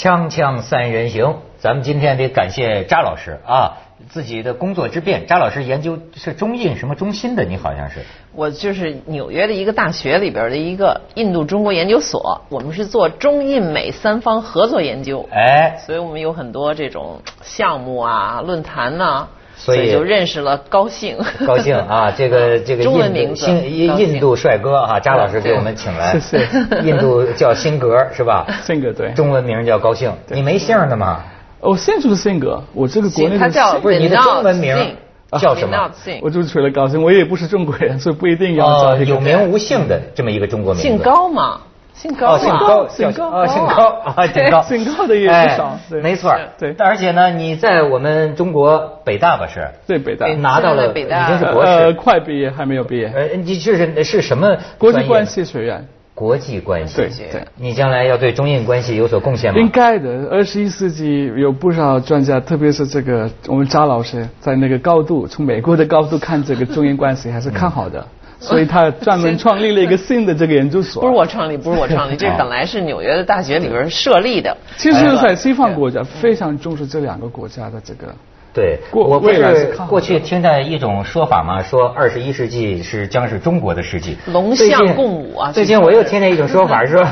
锵锵三人行，咱们今天得感谢扎老师啊，自己的工作之便。扎老师研究是中印什么中心的？你好像是。我就是纽约的一个大学里边的一个印度中国研究所，我们是做中印美三方合作研究，哎，所以我们有很多这种项目啊、论坛呐、所以就认识了高兴。高兴啊！这个这个中文印度名字新印印度帅哥啊，扎老师给我们请来，谢谢印度叫辛格是吧？辛格对中文名叫高兴。你没姓的吗？我现在就是辛格，我这个国内的他叫不是你的中文名叫什么我就是除了高兴，我也不是中国人，所以不一定要有名无姓的这么一个中国名字。姓高嘛，姓高姓高，姓高啊，姓高。啊，姓高，姓高的也不少没错儿，对。而且呢，你在我们中国北大吧是？对北大。北拿到了北大经是博呃士。快毕业还没有毕业，呃，你这是是什么国际关系学院，国际关系。对学对。你将来要对中印关系有所贡献吗？应该的，二十一世纪有不少专家，特别是这个我们扎老师，在那个高度，从美国的高度看这个中印关系还是看好的，所以他专门创立了一个新的这个研究所。不是我创立，不是我创立，这哦本来是纽约的大学里边设立的。其实，在西方国家非常重视这两个国家的这个。对，过我不未来过去听到一种说法嘛，说二十一世纪是将是中国的世纪，龙象共舞啊最近我又听见一种说法，说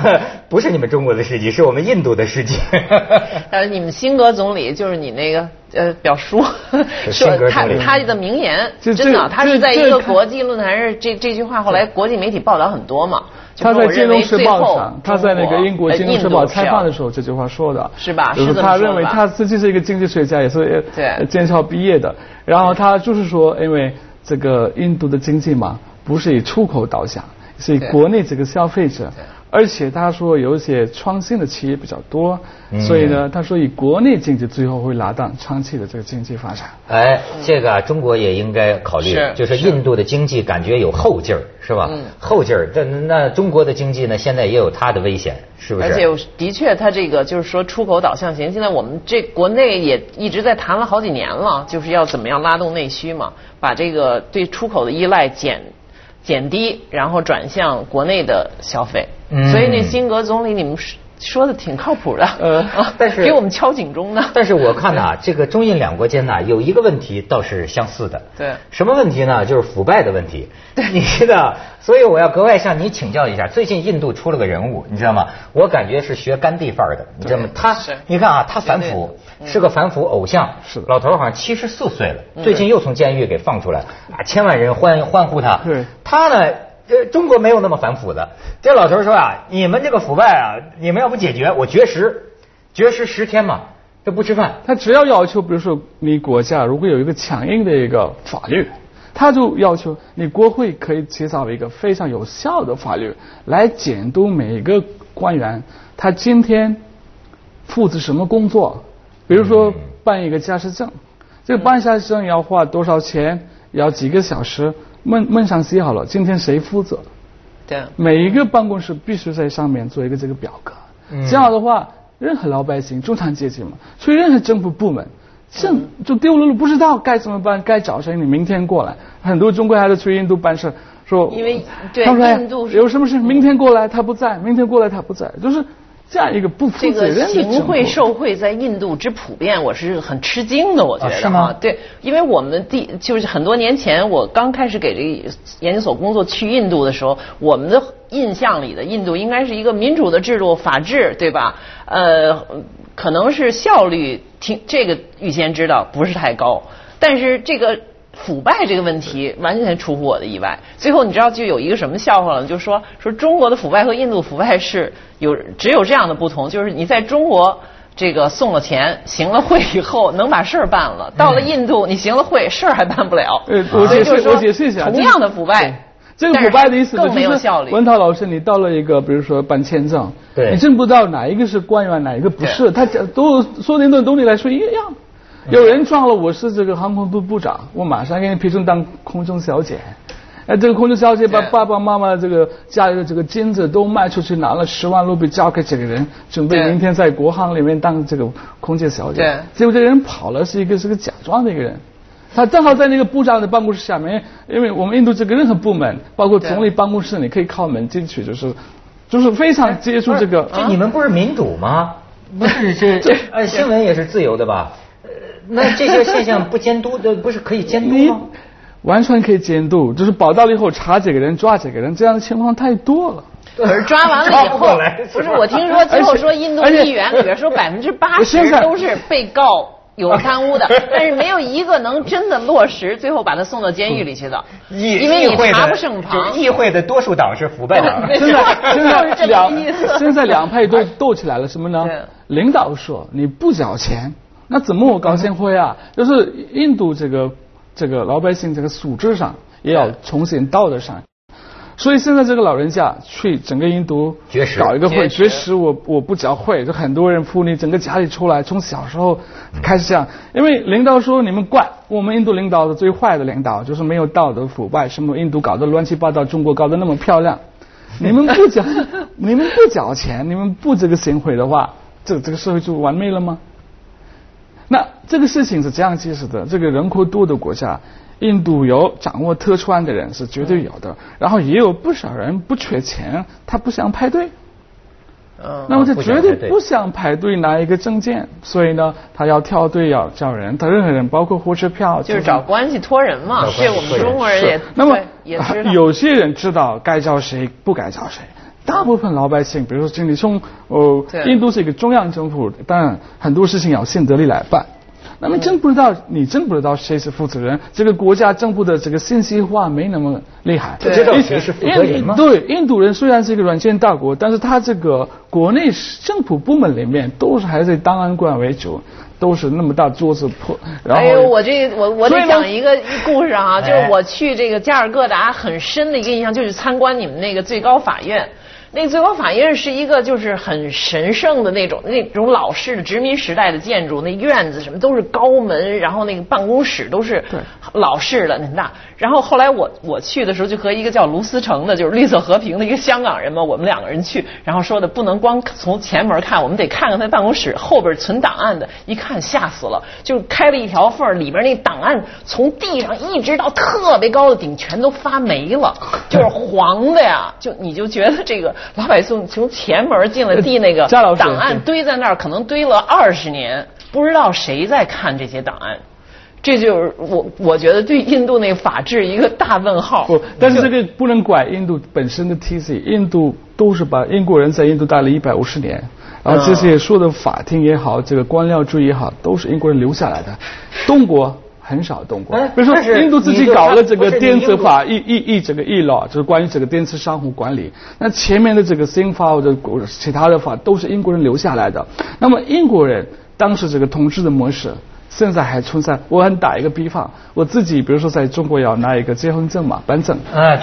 不是你们中国的世纪，是我们印度的世纪。但是你们辛格总理就是你那个呃表叔，辛格说他总理。他的名言，真的，他是在一个国际论坛上，这这句话后来国际媒体报道很多嘛。就他在《金融时报》上，他在那个英国《呃金融时报》采访的时候这句话说的，是吧？就是他认为他自己是一个经济学家，也是剑桥毕业的，然后他就是说，因为这个印度的经济嘛，不是以出口导向，是以国内这个消费者，而且他说有一些创新的企业比较多，嗯所以呢，他说以国内经济最后会拉动长期的这个经济发展。哎，这个啊，中国也应该考虑，是就是印度的经济感觉有后劲儿，是吧？嗯后劲儿，这那中国的经济呢，现在也有它的危险，是不是？而且的确，它这个就是说出口导向型，现在我们这国内也一直在谈了好几年了，就是要怎么样拉动内需嘛，把这个对出口的依赖减减低，然后转向国内的消费。嗯所以那辛格总理，你们说说的挺靠谱的，呃啊但是给我们敲警钟呢。但是我看呐、这个中印两国间呐，有一个问题倒是相似的。对什么问题呢？就是腐败的问题。对 你知道，所以我要格外向你请教一下。最近印度出了个人物，你知道吗？我感觉是学甘地范儿的，你知道吗？他，你看啊，他反腐，是个反腐偶像。是的老头儿好像七十四岁了，最近又从监狱给放出来，啊，千万人欢欢呼他。对他呢？呃，中国没有那么反腐的。这老头儿说啊，你们这个腐败啊，你们要不解决，我绝食，绝食十天嘛，就不吃饭。他只要要求，比如说你国家如果有一个强硬的一个法律，他就要求你国会可以 chế 造一个非常有效的法律来监督每一个官员他今天负责什么工作，比如说办一个驾驶证，这个办驾驶证要花多少钱，要几个小时，门门上写好了，今天谁负责。对，每一个办公室必须在上面做一个这个表格，这样的话，任何老百姓、中产阶级嘛，去任何政府部门，政就丢了路，不知道该怎么办，该找谁？你明天过来。很多中国孩子去印度办事，说因为对他印度有什么事，明天过来他不在，明天过来他不在，就是这样一个不负这个责任的行政府贿受贿在印度之普遍，我是很吃惊的。我觉得、啊是吗对，因为我们第就是很多年前我刚开始给这个研究所工作去印度的时候，我们的印象里的印度应该是一个民主的制度、法治，对吧？呃，可能是效率挺这个预先知道不是太高，但是这个。腐败这个问题完全出乎我的意外。最后你知道就有一个什么笑话了，就说说中国的腐败和印度腐败是有只有这样的不同，就是你在中国这个送了钱行了贿以后能把事儿办了，到了印度你行了贿事儿还办不了。呃我解释我解释一下同样的腐败。这个腐败的意思但就是是更没有效率。文涛老师，你到了一个，比如说办签证，对你真不知道哪一个是官员，哪一个不是，他讲都说的对你来说一样。有人撞了，我是这个航空部部长，我马上给你批准当空中小姐。哎，这个空中小姐把爸爸妈妈这个家里的这个金子都卖出去，拿了十万卢比交给这个人，准备明天在国航里面当这个空姐小姐。对结果这个人跑了，是一个是个假装的一个人。他正好在那个部长的办公室下面，因为我们印度这个任何部门，包括总理办公室，你可以靠门进去，就是就是非常接触这个。这你们不是民主吗？不是这 哎新闻也是自由的吧？呃，那这些现象不监督的，不是可以监督你吗？完全可以监督，就是报道了以后查几个人抓几个人，这样的情况太多了。可是抓完了以后，不是我听说最后说印度议员里边说百分之八十都是被告有贪污的，但是没有一个能真的落实，最后把他送到监狱里去的，议因为你议会的查不胜就旁。议会的多数党是腐败党。对现在现就是这个在两意思现在两派都斗起来了，什么呢？领导说你不缴钱，那怎么我搞协会啊？就是印度这个这个老百姓这个素质上也要重新道德上。所以现在这个老人家去整个印度搞一个会，绝食我我不教会，就很多人妇女整个家里出来，从小时候开始这样，因为领导说你们怪我们印度领导的最坏的领导就是没有道德腐败，什么印度搞得乱七八糟，中国搞得那么漂亮，你们不缴 你们不缴钱，你们不这个行贿的话，这这个社会就完美了吗？那这个事情是这样解释的：这个人口多的国家，印度有掌握特权的人是绝对有的，然后也有不少人不缺钱，他不想排队。嗯，那么他绝对不想排队拿一个证件，所以呢，他要跳队要叫人，他任何人，包括火车票，就是找关系托人嘛这我们中国人也那么也。有些人知道该叫谁，不该叫谁。大部分老百姓，比如说经理从呃，印度是一个中央政府，当然很多事情要县德里来办。那么真不知道，你真不知道谁是负责人。这个国家政府的这个信息化没那么厉害。不知道谁是负责人吗对，印度人虽然是一个软件大国，但是他这个国内政府部门里面都是还是以档案馆为主，都是那么大桌子破，然后哎呦，我这我我得讲一个故事啊，就是哎我去这个加尔各答很深的一个印象，就是参观你们那个最高法院。那个最高法院是一个就是很神圣的那种那种老式的殖民时代的建筑，那院子什么都是高门，然后那个办公室都是老式的很大。然后后来我我去的时候就和一个叫卢思成的，就是绿色和平的一个香港人嘛，我们两个人去，然后说的不能光从前门看，我们得看看他办公室后边存档案的，一看吓死了，就开了一条缝，里边那档案从地上一直到特别高的顶全都发霉了，就是黄的呀，就你就觉得这个老百姓从前门进了地那个档案堆在那儿，可能堆了二十年，不知道谁在看这些档案。这就是我我觉得对印度那个法治一个大问号。不，但是这个不能怪印度本身的体系，印度都是把英国人在印度待了一百五十年，然后这些说的法庭也好，这个官僚主义也好，都是英国人留下来的，中国。很少动过，哎比如说印度自己搞了这个电子法一一一这个一 law 就是关于这个电子商户管理。那前面的这个新法或者其他的法都是英国人留下来的。那么英国人当时这个统治的模式，现在还存在。我很打一个比方，我自己比如说在中国要拿一个结婚证嘛，办证。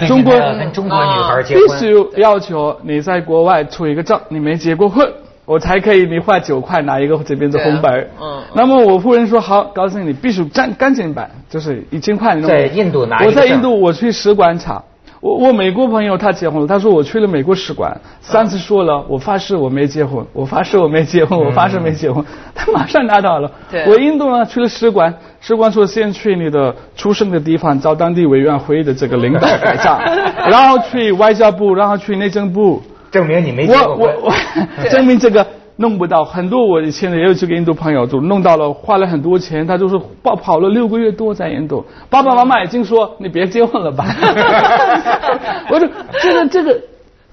中国跟中国女孩结婚，必须要求你在国外出一个证，你没结过婚，我才可以你花九块拿一个这边的红本那么我夫人说好，告诉你必须赶赶紧办，就是一千块。在印度拿一个我在印度我去使馆查。我我美国朋友他结婚了，他说我去了美国使馆，三次说了，我发誓我没结婚，我发誓我没结婚，我发誓没结婚，他马上拿到了。对我印度呢去了使馆，使馆说先去你的出生的地方找当地委员会的这个领导盖章，然后去外交部，然后去内政部，证明你没结我过我婚。我 证明这个弄不到，很多我以前也有几个印度朋友就弄到了，花了很多钱，他就是跑跑了六个月多在印度，爸爸妈妈已经说你别结婚了吧，我说这个这个。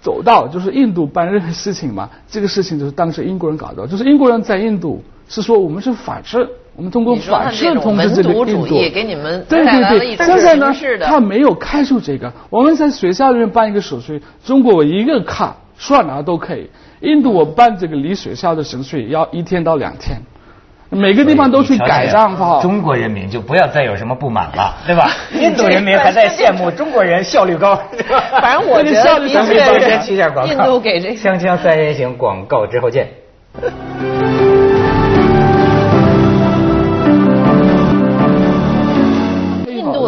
走到就是印度办任何事情嘛，这个事情就是当时英国人搞的，就是英国人在印度是说我们是法治，我们通过你说他法治这种统治这个印度主义，给你们对对对，现在呢他没有开出这个。我们在学校里面办一个手续，中国我一个卡刷哪都可以。印度我办这个离学校的程序要一天到两天，每个地方都去改账好。中国人民就不要再有什么不满了，对吧？印度人民还在羡慕中国人效率高，反正我觉得。印度给这个锵锵三人行广告之后见。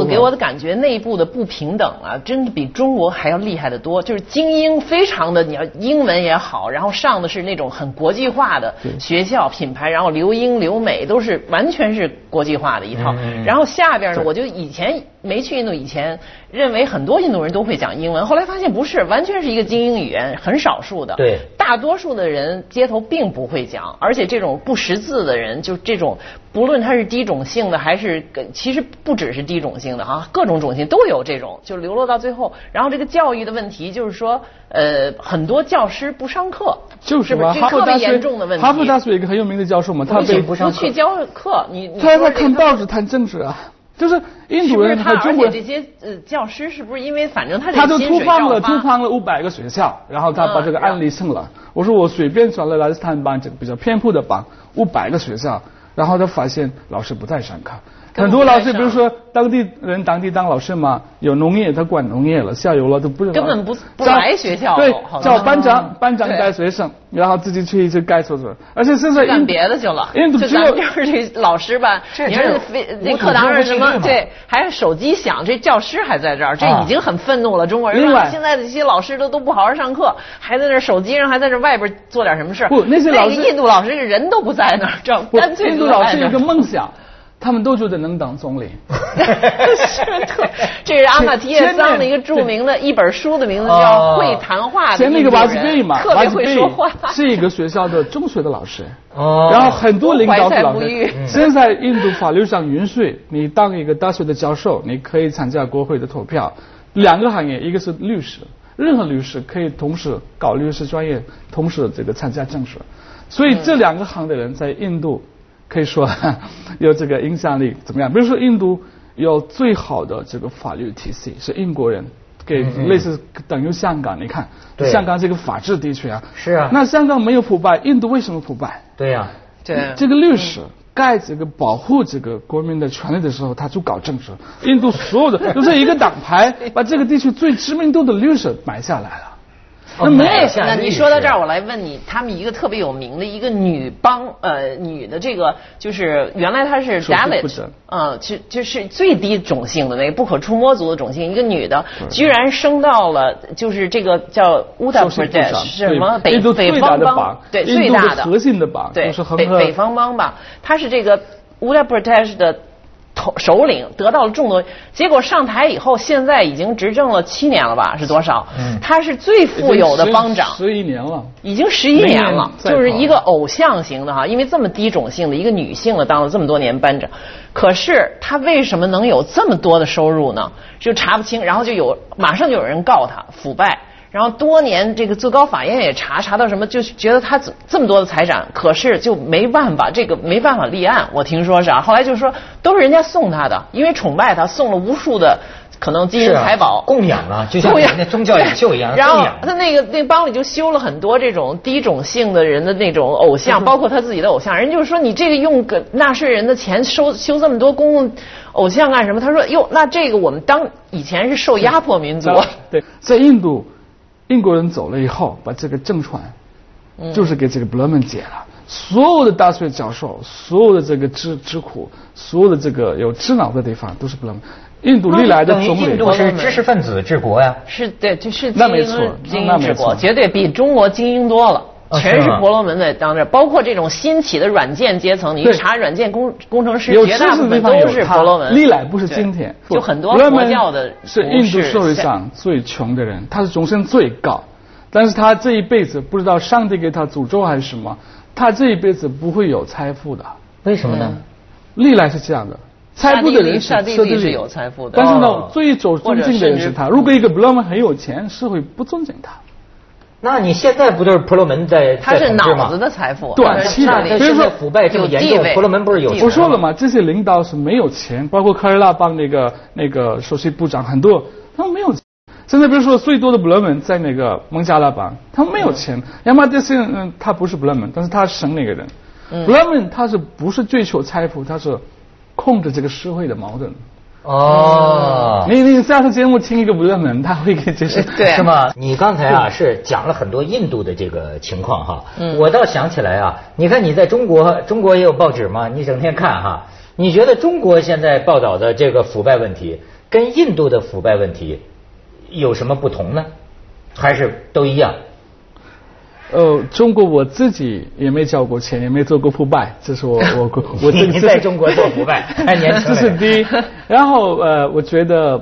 给我的感觉，内部的不平等啊，真的比中国还要厉害的多。就是精英非常的，你要英文也好，然后上的是那种很国际化的学校品牌，然后留英留美都是完全是国际化的一套。然后下边呢，我就以前没去印度以前，认为很多印度人都会讲英文，后来发现不是，完全是一个精英语言，很少数的。对大多数的人街头并不会讲，而且这种不识字的人，就这种不论他是低种姓的还是其实不只是低种姓的啊，各种种姓都有这种，就流落到最后。然后这个教育的问题就是说，呃，很多教师不上课，就是嘛，这特别哈佛大学严重的问题。哈佛大学有一个很有名的教授嘛，他被不上课不去教课，你你他在看报纸谈政治啊，就是印度人他？中国人，且这些呃教师是不是因为反正他这他就突放了突访了五百个学校，然后他把这个嗯案例送了。我说我随便转了拉斯坦班这个比较偏僻的班，五百个学校，然后他发现老师不在上课。很多老师，比如说当地人当地当老师嘛，有农业他管农业了，下游了都不知道。根本不不来学校对好，像叫班长班长带学生，然后自己去去盖厕所，而且现在干别的去了。印度只有就咱们就是这老师吧，这你说这课堂上什么对，还是手机响，这教师还在这儿，这啊已经很愤怒了。中国人现在的这些老师都都不好好上课，还在那手机上还在这外边做点什么事。不那些老师印度老师人都不在那儿，这样不干脆印度老师有个梦想，他们都觉得能当总理。是特，这是阿马提耶桑的一个著名的一本书的名字叫哦《会谈话的前那个印度人瓦吉贝嘛，特别会说话。是一个学校的中学的老师。哦然后很多领导是老师。现在印度法律上允许你当一个大学的教授，你可以参加国会的投票。两个行业，一个是律师，任何律师可以同时搞律师专业，同时这个参加政治。所以这两个行的人在印度可以说 有这个影响力怎么样？比如说印度有最好的这个法律体系，是英国人给类似等于香港，你看香港这个法治地区啊，是啊那香港没有腐败，印度为什么腐败？对呀、这这个律师盖这个保护这个国民的权利的时候，他就搞政治。印度所有的就是一个党派把这个地区最知名度的律师买下来了。哦那没有那你说到这儿，我来问你，他们一个特别有名的一个女帮，呃，女的这个就是原来她是首席负 Dalit，责嗯，就就是最低种姓的那个不可触摸族的种姓，一个女的，居然升到了就是这个叫乌达首席部 Pradesh 长是什么北北方邦的邦，对最大的核心的邦对北北方帮吧，她是这个乌达 Pradesh 的。头首领得到了众多，结果上台以后，现在已经执政了七年了吧？是多少？嗯他是最富有的邦长，十一年了。已经十一年了就是一个偶像型的哈，因为这么低种姓的一个女性了当了这么多年班长，可是她为什么能有这么多的收入呢？就查不清，然后就有马上就有人告他腐败。然后多年，这个最高法院也查查到什么，就是觉得他怎这么多的财产，可是就没办法，这个没办法立案。我听说是啊，后来就说都是人家送他的，因为崇拜他，送了无数的可能金银财宝，供养 啊，就像供养那宗教领袖一样，然后。他那个那帮里就修了很多这种低种姓的人的那种偶像，包括他自己的偶像。人就是说，你这个用个纳税人的钱收修这么多公共偶像干什么？他说，哟，那这个我们当以前是受压迫民族，对，在印度，英国人走了以后，把这个政权嗯就是给这个 Blumen 解了。所有的大学教授，所有的这个知知苦，所有的这个有智脑的地方都是 Blumen。印度历来的等于总理印度是知识分子治国呀。是对，就是精英那没错精那没错英治国，绝对比中国精英多了。哦全是婆罗门在当这，包括这种新起的软件阶层，你一查软件工工程师，绝大部分都是婆罗门。历来不是今天，就很多佛教的是印度社会上最穷的人，他是终身最高，但是他这一辈子不知道上帝给他诅咒还是什么，他这一辈子不会有财富的。为什么呢？历来是这样的，财富的人刹帝利车地利是有财富的但是呢哦，最走尊敬的人是他。如果一个 Blumen 很有钱，社会不尊敬他。那你现在不就是婆罗门在他是在统治吗脑子的财富，短期的那那比如说腐败这么严重，婆罗门不是有我说了嘛，这些领导是没有钱，包括科尔拉邦那个那个首席部长很多，他们没有钱。现在比如说最多的 Blumen 在那个孟加拉邦，他们没有钱。亚马这些嗯，他不是 Blumen，但是他是省那个人。Blumen 他是不是追求财富，他是控制这个社会的矛盾。哦，你你下次节目听一个 Blumen，他会给解释。对是吗？你刚才啊是讲了很多印度的这个情况哈，嗯我倒想起来啊，你看你在中国，中国也有报纸嘛？你整天看哈，你觉得中国现在报道的这个腐败问题，跟印度的腐败问题有什么不同呢？还是都一样？呃，中国我自己也没交过钱，也没做过腐败，这是我 我我 这你在中国做腐败，太年轻这了。是第一。然后呃，我觉得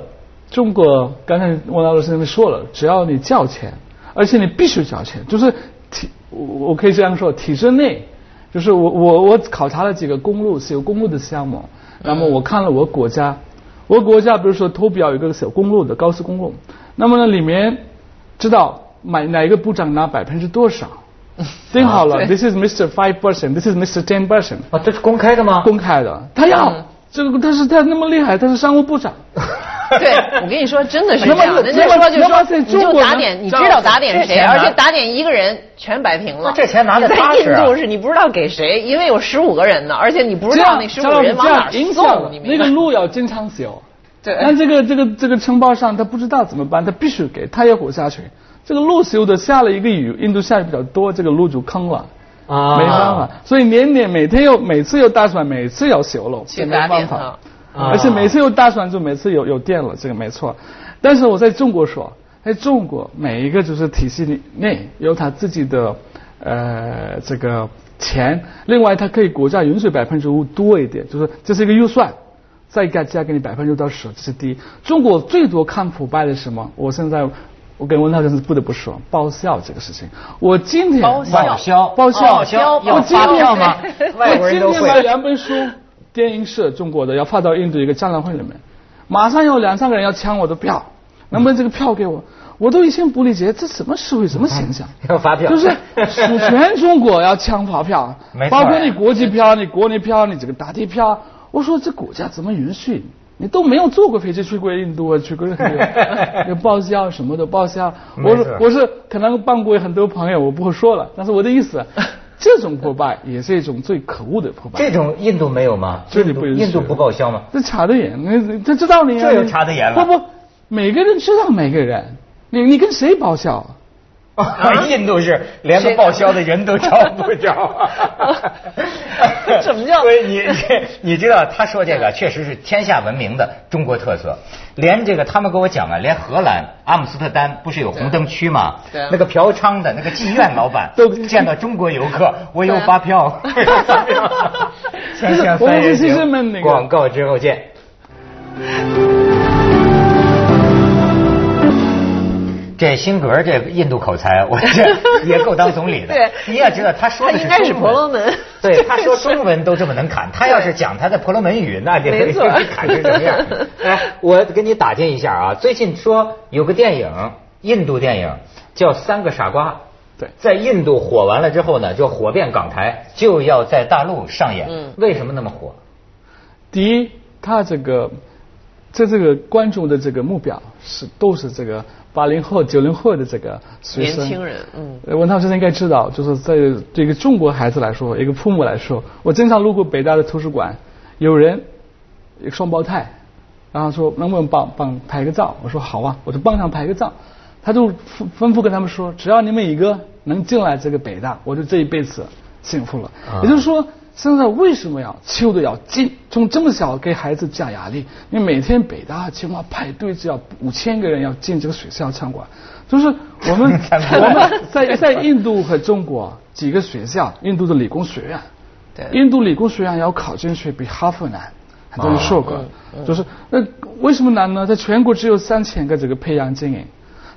中国刚才王老师那边说了，只要你交钱，而且你必须交钱，就是体我我可以这样说，体制内，就是我我我考察了几个公路是有公路的项目，那么我看了我国家，我国家比如说投标有一个小公路的高速公路，那么呢里面知道买哪个部长拿百分之多少。定好了，This is Mr. Five percent, This is Mr. Ten percent，啊，这是公开的吗？公开的，他要、这个，但是他那么厉害，他是商务部长。对，我跟你说，真的是这样。人家那么说就说，你就打点，你知道打点谁，而且打点一个人全摆平了。那这钱拿的在踏实啊印度是你不知道给谁，因为有十五个人呢，而且你不知道那十五个人往哪儿送，那个？路要经常修。对那这个这个这个承包商他不知道怎么办，他必须给，他要活下去。这个路修的下了一个雨，印度下雨比较多，这个路就坑了。啊没办法，所以年年每天又每次又打算，每次要修路，没办法。啊而且每次又打算就每次有有电了，这个没错。但是我在中国说，在中国每一个就是体系里内有他自己的呃这个钱，另外它可以国家允许百分之五多一点，就是这是一个预算，再加加给你百分之六到十，这是第一。中国最多看腐败的是什么？我现在。我跟文涛先生不得不说报销这个事情。我今天报销报销报销我今天发票吗？我今天买。两本书，电影社中国的要发到印度一个展览会里面，马上有两三个人要抢我的票，能不能这个票。给我？我都以前不理解这什么社会什么现象，要发票。就是全中国要抢发票。包括你国际票、你国内票、你这个大地票，我说这国家怎么允许？你都没有坐过飞机去过印度啊，去过任何地方，有报销什么的报销。我是我是可能帮过很多朋友，我不会说了，但是我的意思，这种破败也是一种最可恶的破败。这种印度没有吗？这里不印度不报销吗？这查得严，你你他知道你啊，这有查得严了不不，每个人知道每个人，你你跟谁报销？印度是连个报销的人都找不着。怎么叫所以你你你知道他说这个 确实是天下闻名的中国特色，连这个他们跟我讲啊，连荷兰阿姆斯特丹不是有红灯区吗？对啊那个嫖娼的那个妓院老板都见到中国游客，我有发票，我有发票。锵锵我们三人其实行们那个广告之后见。这辛格这印度口才，我这也够当总理的。对你也知道他说的他应该是中文婆罗门对，他说中文都这么能侃，他要是讲他的婆罗门语，那这没错侃成什么样？哎，我给你打听一下啊，最近说有个电影，印度电影叫《三个傻瓜》。对在印度火完了之后呢，就火遍港台，就要在大陆上演。嗯为什么那么火？第一，他这个在这个观众的这个目标是都是这个八零后、九零后的这个学生年轻人嗯呃文涛先生应该知道，就是在这个中国孩子来说，一个父母来说，我经常路过北大的图书馆，有人一个双胞胎，然后说能不能帮帮拍个照？我说好啊，我就帮他拍个照。他就吩吩咐跟他们说，只要你们一个能进来这个北大，我就这一辈子幸福了。啊也就是说，现在为什么要求的要进？从这么小给孩子加压力，你每天北大清华排队只要五千个人要进这个学校参观，就是我们 我们在在印度和中国几个学校，印度的理工学院，对。印度理工学院要考进去比哈佛难，很多人说过，嗯就是那为什么难呢？在全国只有三千个这个培养精英，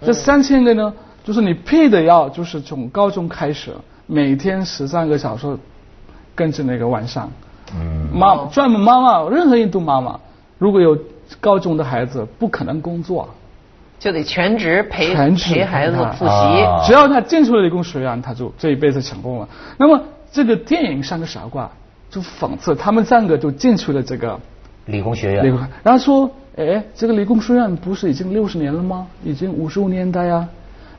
嗯。这三千个呢，就是你配的要就是从高中开始，每天十三个小时跟着那个晚上，嗯妈哦专门妈妈，任何印度妈妈如果有高中的孩子，不可能工作。就得全职陪全职陪孩子复习。啊只要他进出了理工学院，他就这一辈子成功了。那么这个电影《三个傻瓜》就讽刺他们三个就进去了这个理工学院。理工，然后说，哎，这个理工学院不是已经六十年了吗？已经五十五年代啊。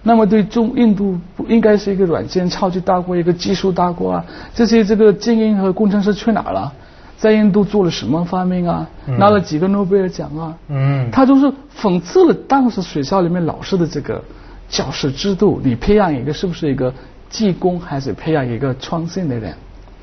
那么对中印度不应该是一个软件超级大国，一个技术大国啊？这些这个精英和工程师去哪了？在印度做了什么发明啊？拿了几个诺贝尔奖啊？嗯他就是讽刺了当时学校里面老师的这个教师制度。你培养一个是不是一个技工，还是培养一个创新的人？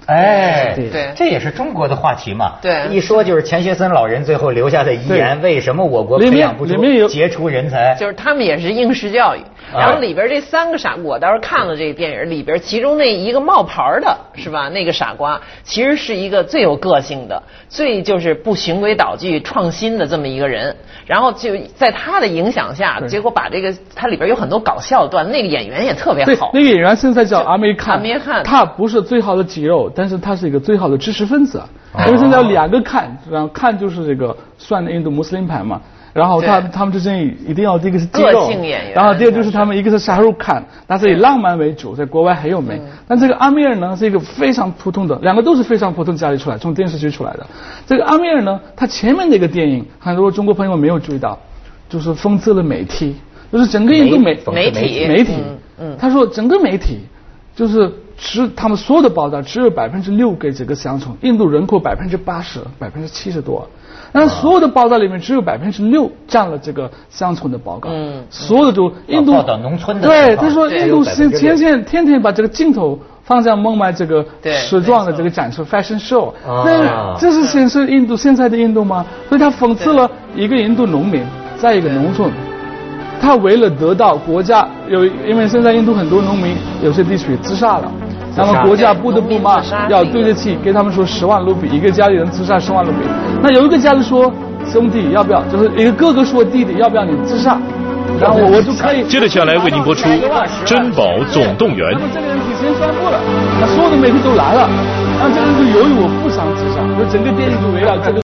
哎，对这也是中国的话题嘛。对一说就是钱学森老人最后留下的遗言，为什么我国培养不出杰出人才？就是他们也是应试教育，啊然后里边这三个傻，我倒是看了这个电影，里边其中那一个冒牌的是吧？那个傻瓜其实是一个最有个性的、最就是不循规蹈矩、创新的这么一个人。然后就在他的影响下，结果把这个他里边有很多搞笑段，那个演员也特别好，。那个演员现在叫阿梅看，阿梅看他不是最好的肌肉，但是他是一个最好的知识分子。哦因为现在有两个看，然后看就是这个算的印度穆斯林牌嘛。然后他他们之间一定要第一个是肌肉然后第二就是他们一个是沙鲁看，但是以浪漫为主，在国外很有名。嗯但这个阿米尔呢是一个非常普通的，两个都是非常普通家里出来，从电视剧出来的。这个阿米尔呢，他前面那个电影很多中国朋友没有注意到，就是讽刺了媒体，就是整个印度媒媒体媒体嗯，嗯他说整个媒体就是只他们所有的报道只有百分之六给这个乡村，印度人口百分之八十，百分之七十多，但是所有的报道里面只有百分之六占了这个乡村的报告，嗯所有的都印度报道农村的对，他说印度前只有6%前线天天把这个镜头。放在孟买这个对时装的这个展示 fashion show，啊。那这是显示印度现在的印度吗？所以他讽刺了一个印度农民在一个农村，他为了得到国家有，因为现在印度很多农民有些地区自杀了，那么国家不得不嘛农民自杀要对得起，给他们说十万卢比，一个家里人自杀十万卢比。那有一个家里说兄弟要不要，就是一个哥哥说弟弟要不要你自杀，然后我我就可以。接着下来为您播出《珍宝总动员那》么这个人提前宣布了，那所有的媒体都来了，然后这个人就由于我不想自杀，就整个电影就围绕这个。